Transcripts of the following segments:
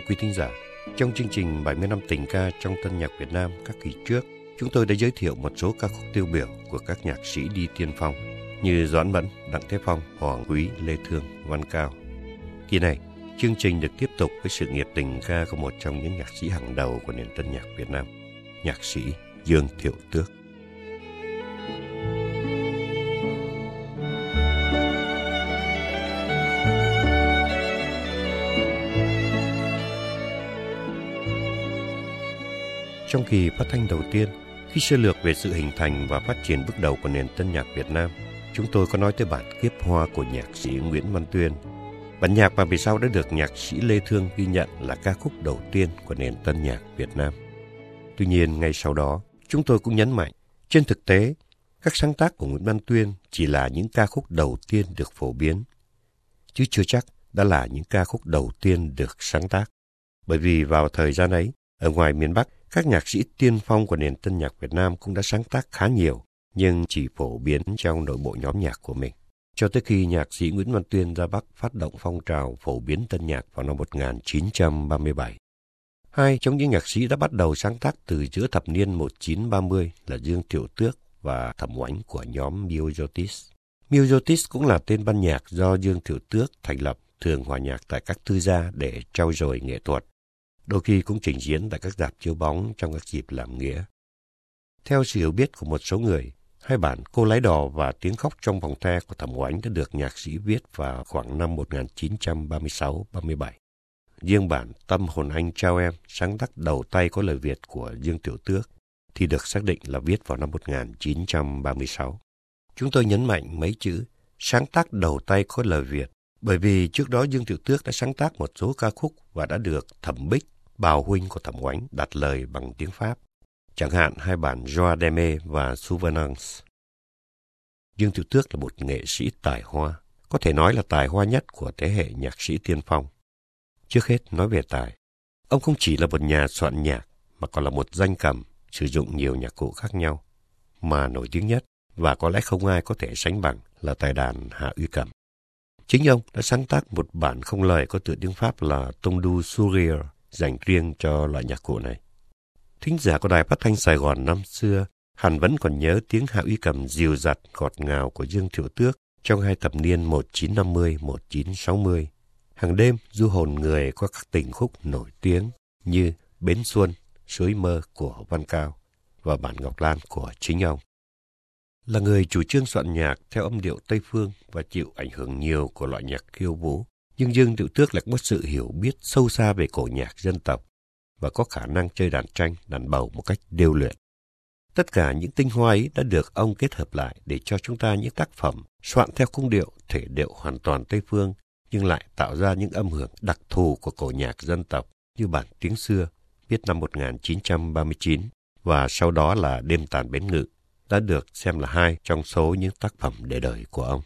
thưa quý thính giả, trong chương trình 70 năm tình ca trong tân nhạc Việt Nam các kỳ trước, chúng tôi đã giới thiệu một số ca khúc tiêu biểu của các nhạc sĩ đi tiên phong như Doãn Mẫn, Đặng Thế Phong, Hoàng Quý, Lê Thương, Văn Cao. Kỳ này, chương trình được tiếp tục với sự nghiệp tình ca của một trong những nhạc sĩ hàng đầu của nền tân nhạc Việt Nam, nhạc sĩ Dương Thiệu Tước. Kỳ phát thanh đầu tiên, khi sơ lược về sự hình thành và phát triển bước đầu của nền tân nhạc Việt Nam, chúng tôi có nói tới bản kiếp hoa của nhạc sĩ Nguyễn Văn Tuyên. Bản nhạc mà về sau đã được nhạc sĩ Lê Thương ghi nhận là ca khúc đầu tiên của nền tân nhạc Việt Nam. Tuy nhiên, ngay sau đó, chúng tôi cũng nhấn mạnh, trên thực tế, các sáng tác của Nguyễn Văn Tuyên chỉ là những ca khúc đầu tiên được phổ biến, chứ chưa chắc đã là những ca khúc đầu tiên được sáng tác. Bởi vì vào thời gian ấy, ở ngoài miền Bắc, các nhạc sĩ tiên phong của nền tân nhạc Việt Nam cũng đã sáng tác khá nhiều, nhưng chỉ phổ biến trong nội bộ nhóm nhạc của mình. Cho tới khi nhạc sĩ Nguyễn Văn Tuyên ra Bắc phát động phong trào phổ biến tân nhạc vào năm 1937. Hai trong những nhạc sĩ đã bắt đầu sáng tác từ giữa thập niên 1930 là Dương Tiểu Tước và Thẩm Oánh của nhóm Miojotis. Miojotis cũng là tên ban nhạc do Dương Tiểu Tước thành lập thường hòa nhạc tại các tư gia để trau dồi nghệ thuật đôi khi cũng trình diễn tại các dạp chiếu bóng trong các dịp làm nghĩa. Theo sự hiểu biết của một số người, hai bản Cô Lái Đò và Tiếng Khóc trong vòng the của Thẩm Oánh đã được nhạc sĩ viết vào khoảng năm 1936-37. Riêng bản Tâm Hồn Anh Trao Em sáng tác đầu tay có lời Việt của Dương Tiểu Tước thì được xác định là viết vào năm 1936. Chúng tôi nhấn mạnh mấy chữ sáng tác đầu tay có lời Việt bởi vì trước đó Dương Tiểu Tước đã sáng tác một số ca khúc và đã được Thẩm Bích bào huynh của Thẩm Oánh đặt lời bằng tiếng Pháp, chẳng hạn hai bản Joa Deme và Souvenance. Dương Tiểu Tước là một nghệ sĩ tài hoa, có thể nói là tài hoa nhất của thế hệ nhạc sĩ tiên phong. Trước hết nói về tài, ông không chỉ là một nhà soạn nhạc mà còn là một danh cầm sử dụng nhiều nhạc cụ khác nhau, mà nổi tiếng nhất và có lẽ không ai có thể sánh bằng là tài đàn Hạ Uy cầm Chính ông đã sáng tác một bản không lời có tựa tiếng Pháp là Tông Du Sourire dành riêng cho loại nhạc cụ này. Thính giả của đài phát thanh Sài Gòn năm xưa hẳn vẫn còn nhớ tiếng hạ uy cầm dịu dặt ngọt ngào của Dương Thiệu Tước trong hai thập niên 1950-1960. Hàng đêm du hồn người qua các tình khúc nổi tiếng như Bến Xuân, Suối Mơ của Văn Cao và Bản Ngọc Lan của chính ông. Là người chủ trương soạn nhạc theo âm điệu Tây Phương và chịu ảnh hưởng nhiều của loại nhạc khiêu vũ, nhưng Dương Tiểu Tước lại có sự hiểu biết sâu xa về cổ nhạc dân tộc và có khả năng chơi đàn tranh, đàn bầu một cách điêu luyện. Tất cả những tinh hoa ấy đã được ông kết hợp lại để cho chúng ta những tác phẩm soạn theo cung điệu, thể điệu hoàn toàn Tây Phương, nhưng lại tạo ra những âm hưởng đặc thù của cổ nhạc dân tộc như bản tiếng xưa, viết năm 1939 và sau đó là Đêm tàn bến ngự, đã được xem là hai trong số những tác phẩm để đời của ông.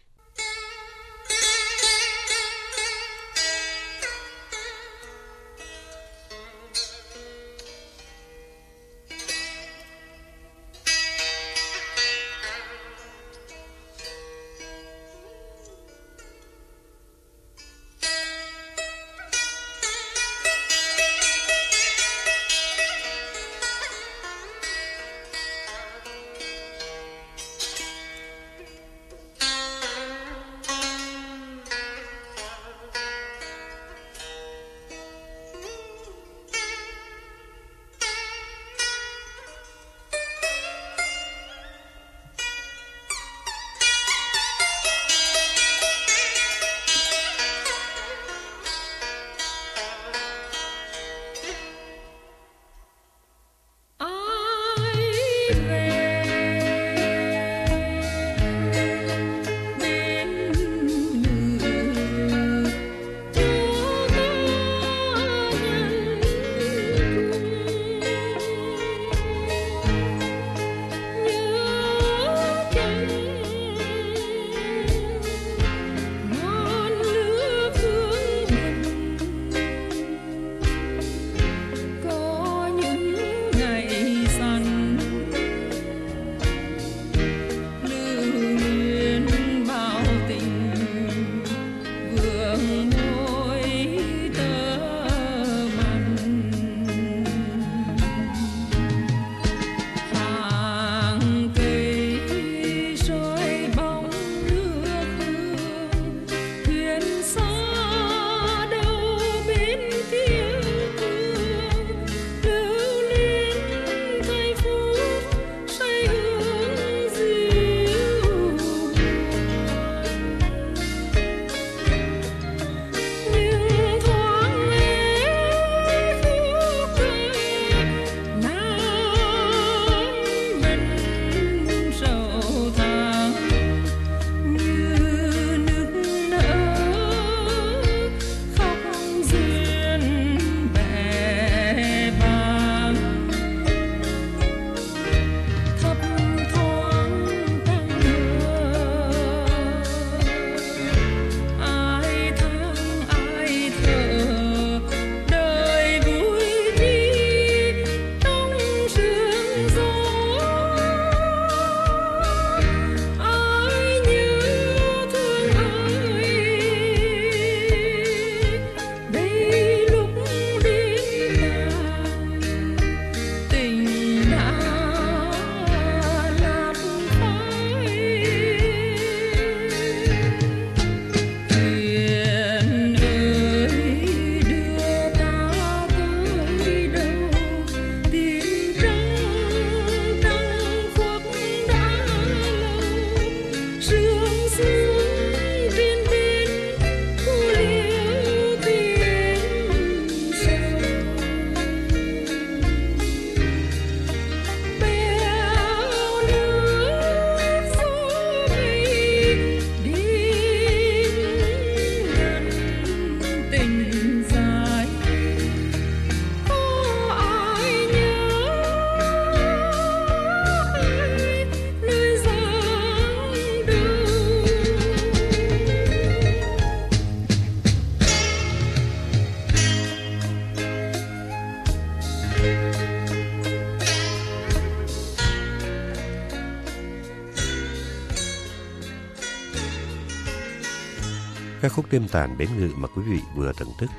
Đêm tàn bến ngự mà quý vị vừa thưởng thức,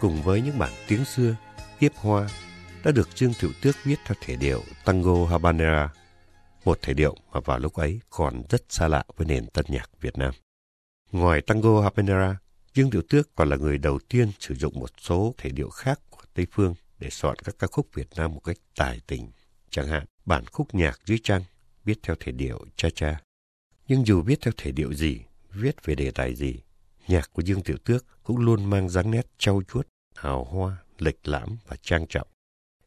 cùng với những bản tiếng xưa, kiếp hoa, đã được Dương Tiểu Tước viết theo thể điệu Tango Habanera, một thể điệu mà vào lúc ấy còn rất xa lạ với nền tân nhạc Việt Nam. Ngoài Tango Habanera, Dương Tiểu Tước còn là người đầu tiên sử dụng một số thể điệu khác của Tây Phương để soạn các ca khúc Việt Nam một cách tài tình. Chẳng hạn, bản khúc nhạc dưới trăng viết theo thể điệu cha-cha. Nhưng dù viết theo thể điệu gì, viết về đề tài gì, nhạc của Dương Tiểu Tước cũng luôn mang dáng nét trau chuốt, hào hoa, lịch lãm và trang trọng.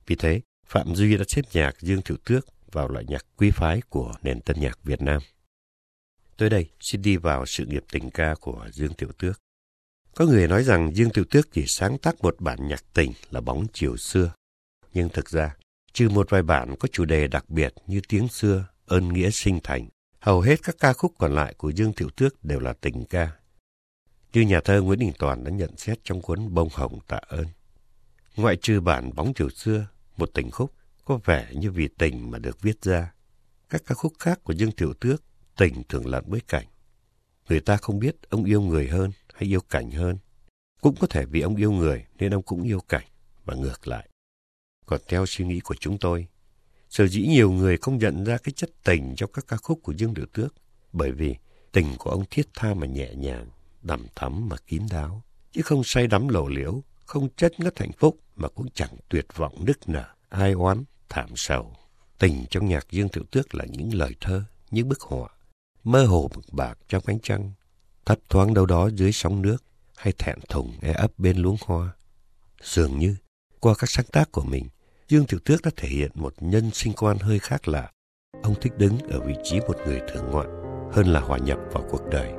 Vì thế, Phạm Duy đã xếp nhạc Dương Tiểu Tước vào loại nhạc quý phái của nền tân nhạc Việt Nam. Tới đây, xin đi vào sự nghiệp tình ca của Dương Tiểu Tước. Có người nói rằng Dương Tiểu Tước chỉ sáng tác một bản nhạc tình là bóng chiều xưa. Nhưng thực ra, trừ một vài bản có chủ đề đặc biệt như tiếng xưa, ơn nghĩa sinh thành, hầu hết các ca khúc còn lại của Dương Tiểu Tước đều là tình ca. Như nhà thơ Nguyễn Đình Toàn đã nhận xét trong cuốn Bông Hồng Tạ ơn. Ngoại trừ bản Bóng chiều xưa, một tình khúc có vẻ như vì tình mà được viết ra. Các ca khúc khác của Dương Tiểu Tước, tình thường lẫn với cảnh. Người ta không biết ông yêu người hơn hay yêu cảnh hơn. Cũng có thể vì ông yêu người nên ông cũng yêu cảnh và ngược lại. Còn theo suy nghĩ của chúng tôi, sở dĩ nhiều người không nhận ra cái chất tình trong các ca khúc của Dương Tiểu Tước bởi vì tình của ông thiết tha mà nhẹ nhàng, đầm thắm mà kín đáo, chứ không say đắm lộ liễu, không chết ngất hạnh phúc mà cũng chẳng tuyệt vọng nức nở, ai oán, thảm sầu. Tình trong nhạc Dương Tiểu Tước là những lời thơ, những bức họa, mơ hồ mực bạc trong ánh trăng, thấp thoáng đâu đó dưới sóng nước hay thẹn thùng e ấp bên luống hoa. Dường như, qua các sáng tác của mình, Dương Tiểu Tước đã thể hiện một nhân sinh quan hơi khác lạ. Ông thích đứng ở vị trí một người thượng ngoại hơn là hòa nhập vào cuộc đời.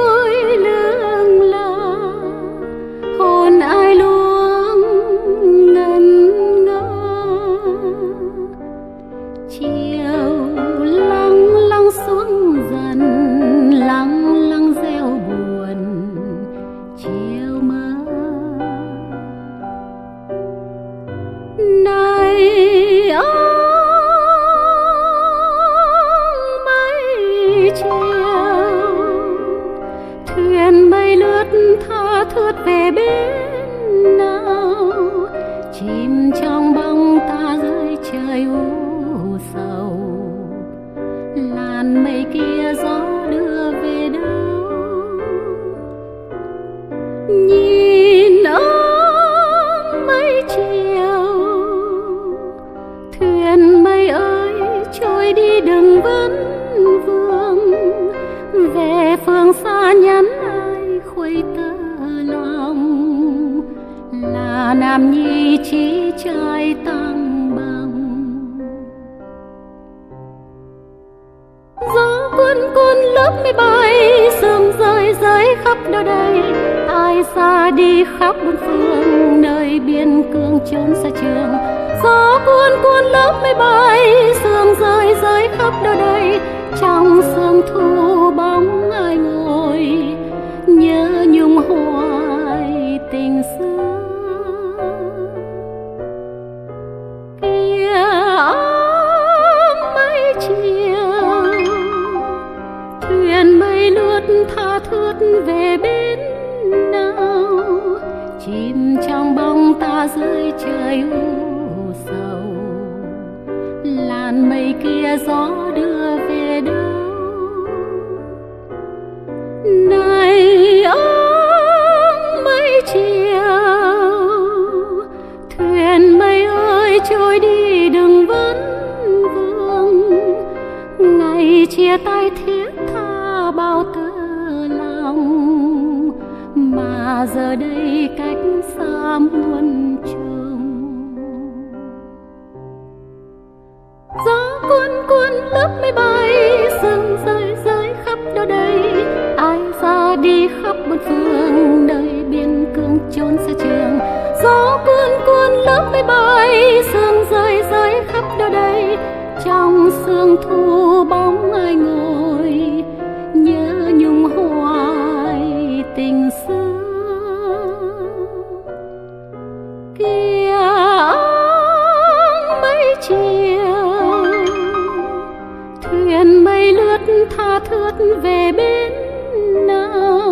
你。cách xa muôn trường gió cuốn cuốn lớp mây bay, sương rơi rơi khắp đâu đây. Ai ra đi khắp một phương, nơi biên cương chốn xa trường. Gió cuốn cuốn lớp mây bay, sương rơi rơi khắp đâu đây. Trong sương thu bóng ai ngồi về bên nào?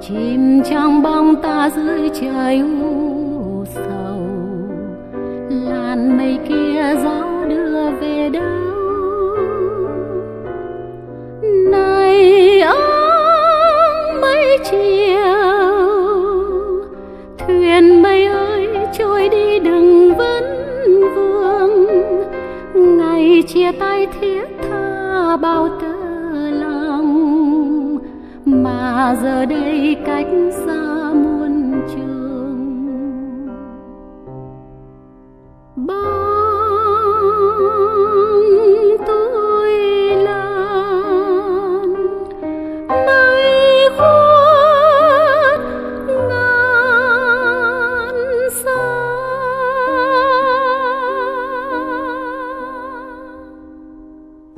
Chìm trong bóng ta dưới trời u sầu. Làn mây kia gió đưa về đâu? Này áng mây chiều. Thuyền mây ơi, trôi đi đừng vấn vương ngày chia tay thiết tha bao tơ mà giờ đây cách xa muôn trường. Bóng tôi lan mây khuất ngàn xa.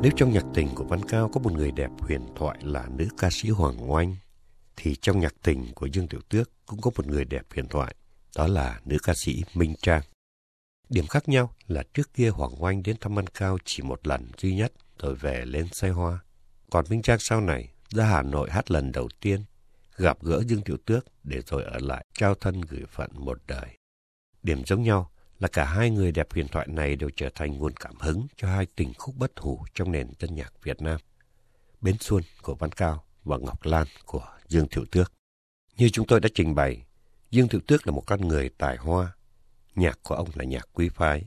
Nếu trong nhạc tình của Văn Cao có một người đẹp huyền thoại là nữ ca sĩ Hoàng Oanh, thì trong nhạc tình của Dương Tiểu Tước cũng có một người đẹp huyền thoại, đó là nữ ca sĩ Minh Trang. Điểm khác nhau là trước kia Hoàng Oanh đến thăm Văn Cao chỉ một lần duy nhất rồi về lên xe hoa. Còn Minh Trang sau này ra Hà Nội hát lần đầu tiên, gặp gỡ Dương Tiểu Tước để rồi ở lại trao thân gửi phận một đời. Điểm giống nhau là cả hai người đẹp huyền thoại này đều trở thành nguồn cảm hứng cho hai tình khúc bất hủ trong nền tân nhạc Việt Nam. Bến Xuân của Văn Cao và Ngọc Lan của Dương Thiệu Tước. Như chúng tôi đã trình bày, Dương Thiệu Tước là một con người tài hoa. Nhạc của ông là nhạc quý phái.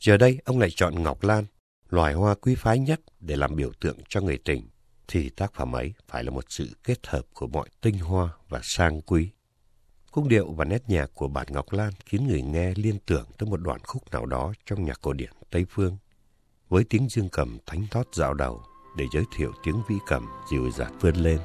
Giờ đây ông lại chọn Ngọc Lan, loài hoa quý phái nhất để làm biểu tượng cho người tình. Thì tác phẩm ấy phải là một sự kết hợp của mọi tinh hoa và sang quý. Cung điệu và nét nhạc của bản Ngọc Lan khiến người nghe liên tưởng tới một đoạn khúc nào đó trong nhạc cổ điển Tây Phương. Với tiếng dương cầm thánh thót dạo đầu để giới thiệu tiếng vĩ cầm dịu dạt vươn lên.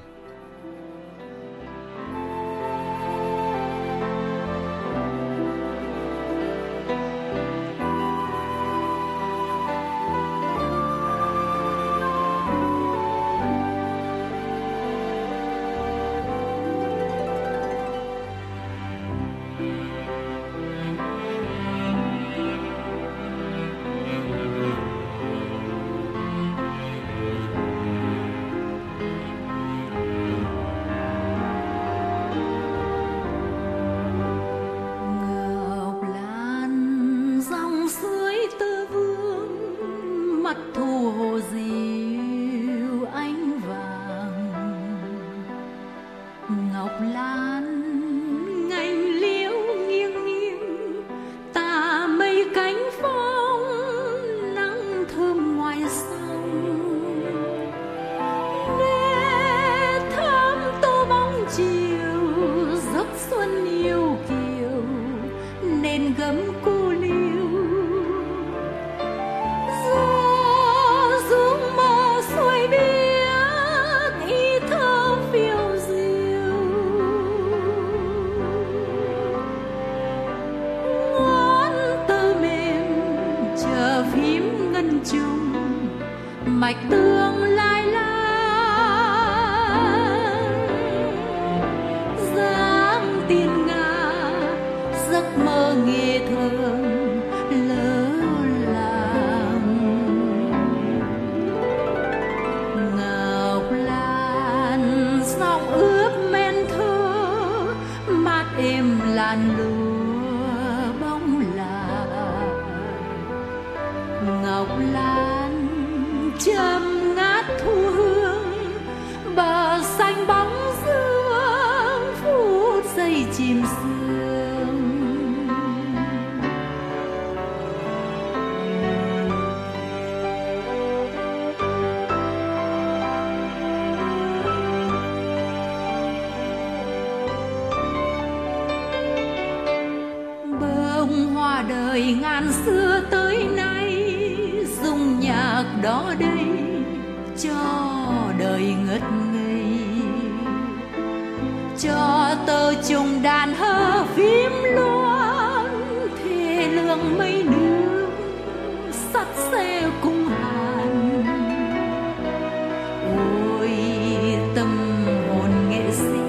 tâm hồn nghệ sĩ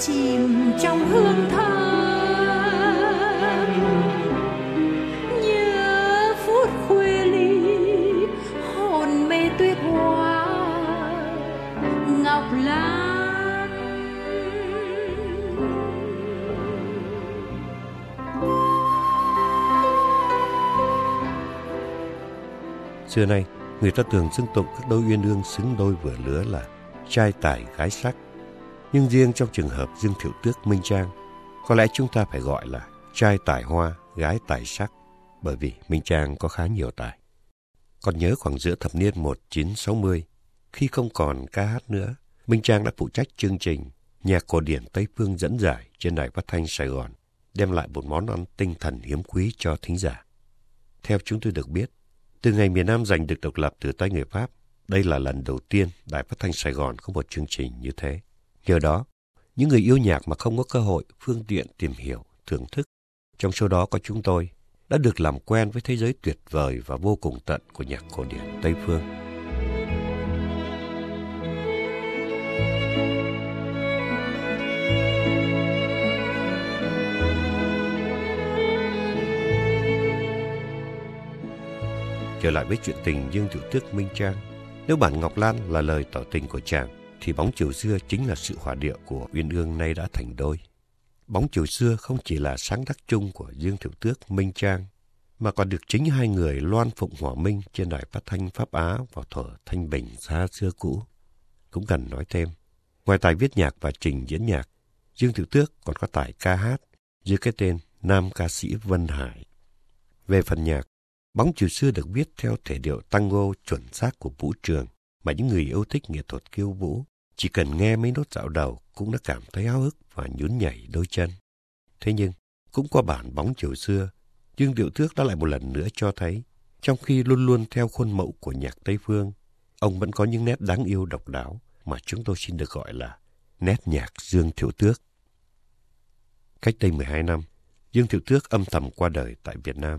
chìm trong hương thơm. Nhớ phút khuya ly, hồn mê tuyết hoa, ngọc lan. Xưa nay, người ta thường xưng tụng các đôi uyên ương xứng đôi vừa lứa là trai tài gái sắc. Nhưng riêng trong trường hợp Dương Thiệu Tước Minh Trang, có lẽ chúng ta phải gọi là trai tài hoa, gái tài sắc, bởi vì Minh Trang có khá nhiều tài. Còn nhớ khoảng giữa thập niên 1960, khi không còn ca hát nữa, Minh Trang đã phụ trách chương trình Nhạc cổ điển Tây Phương dẫn giải trên đài phát thanh Sài Gòn, đem lại một món ăn tinh thần hiếm quý cho thính giả. Theo chúng tôi được biết, từ ngày miền Nam giành được độc lập từ tay người Pháp, đây là lần đầu tiên Đài Phát thanh Sài Gòn có một chương trình như thế. Nhờ đó, những người yêu nhạc mà không có cơ hội, phương tiện tìm hiểu, thưởng thức, trong số đó có chúng tôi, đã được làm quen với thế giới tuyệt vời và vô cùng tận của nhạc cổ điển Tây Phương. Trở lại với chuyện tình Dương Tiểu Tước Minh Trang, nếu bản Ngọc Lan là lời tỏ tình của chàng, thì bóng chiều xưa chính là sự hòa điệu của Uyên Ương nay đã thành đôi. Bóng chiều xưa không chỉ là sáng tác chung của Dương Tiểu Tước Minh Trang, mà còn được chính hai người loan phụng hòa minh trên đài phát thanh Pháp Á vào thở thanh bình xa xưa cũ. Cũng cần nói thêm, ngoài tài viết nhạc và trình diễn nhạc, Dương Tiểu Tước còn có tài ca hát dưới cái tên Nam ca sĩ Vân Hải. Về phần nhạc, Bóng chiều xưa được viết theo thể điệu tango chuẩn xác của vũ trường mà những người yêu thích nghệ thuật kiêu vũ chỉ cần nghe mấy nốt dạo đầu cũng đã cảm thấy háo hức và nhún nhảy đôi chân. Thế nhưng, cũng qua bản bóng chiều xưa, Dương Điệu Thước đã lại một lần nữa cho thấy, trong khi luôn luôn theo khuôn mẫu của nhạc Tây Phương, ông vẫn có những nét đáng yêu độc đáo mà chúng tôi xin được gọi là nét nhạc Dương Thiệu Tước. Cách đây 12 năm, Dương Thiệu Tước âm thầm qua đời tại Việt Nam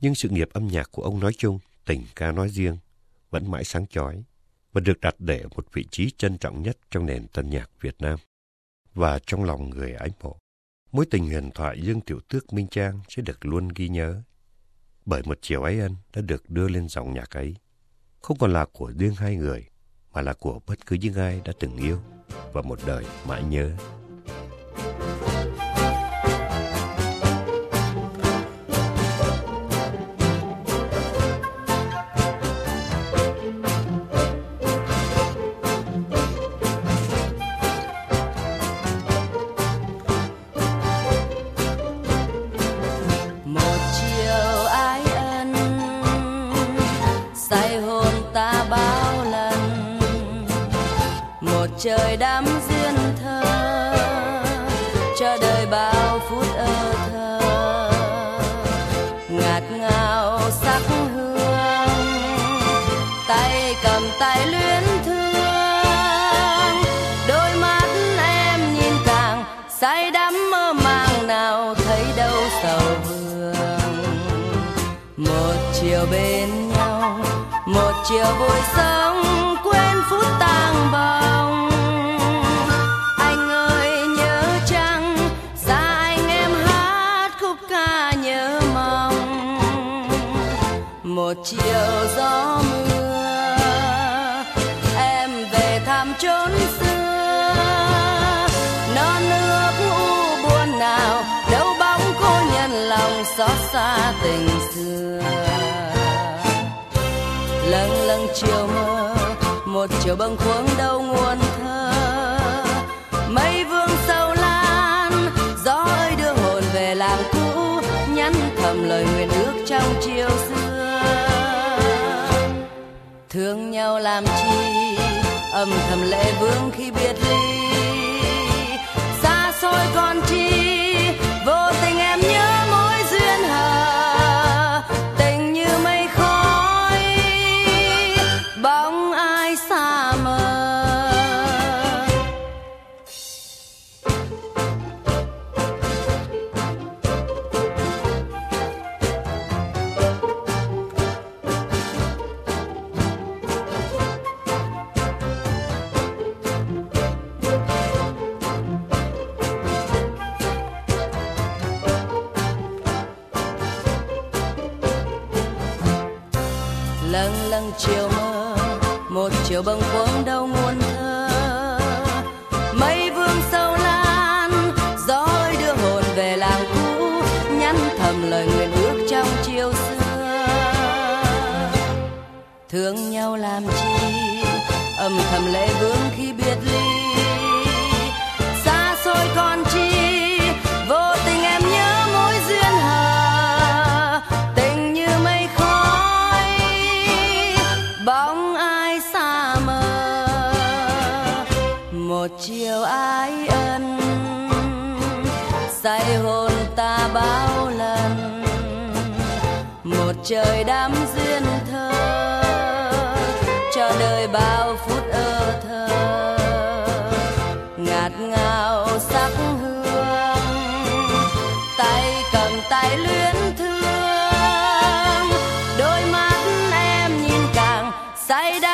nhưng sự nghiệp âm nhạc của ông nói chung, tình ca nói riêng, vẫn mãi sáng chói và được đặt để một vị trí trân trọng nhất trong nền tân nhạc Việt Nam. Và trong lòng người ái mộ, mối tình huyền thoại Dương Tiểu Tước Minh Trang sẽ được luôn ghi nhớ. Bởi một chiều ấy ân đã được đưa lên dòng nhạc ấy, không còn là của riêng hai người, mà là của bất cứ những ai đã từng yêu và một đời mãi nhớ. Trời đắm duyên thơ, cho đời bao phút ơ thơ. Ngạt ngào sắc hương, tay cầm tay luyến thương. Đôi mắt em nhìn càng say đắm mơ màng, nào thấy đâu sầu hương một chiều bên nhau, một chiều vui sớm. Một chiều gió mưa, em về thăm chốn xưa. Non nước u buồn nào, đâu bóng cô nhân lòng xót xa tình xưa. Lâng lâng chiều mơ, một chiều bâng khuâng đâu nguồn thơ. Mây vương sâu lan, gió ơi đưa hồn về làng cũ, nhắn thầm lời nguyện ước trong chiều xưa thương nhau làm chi? Âm thầm lệ vương khi biệt ly, xa xôi còn chi? chiều bâng khuâng đâu muôn thơ. Mây vương sâu lan, gió ơi đưa hồn về làng cũ, nhắn thầm lời nguyện ước trong chiều xưa. Thương nhau làm chi, âm thầm lệ vương khi biệt ly. Xa xôi con trời đắm duyên thơ, cho đời bao phút ơ thơ. Ngạt ngào sắc hương, tay cầm tay luyến thương. Đôi mắt em nhìn càng say đắm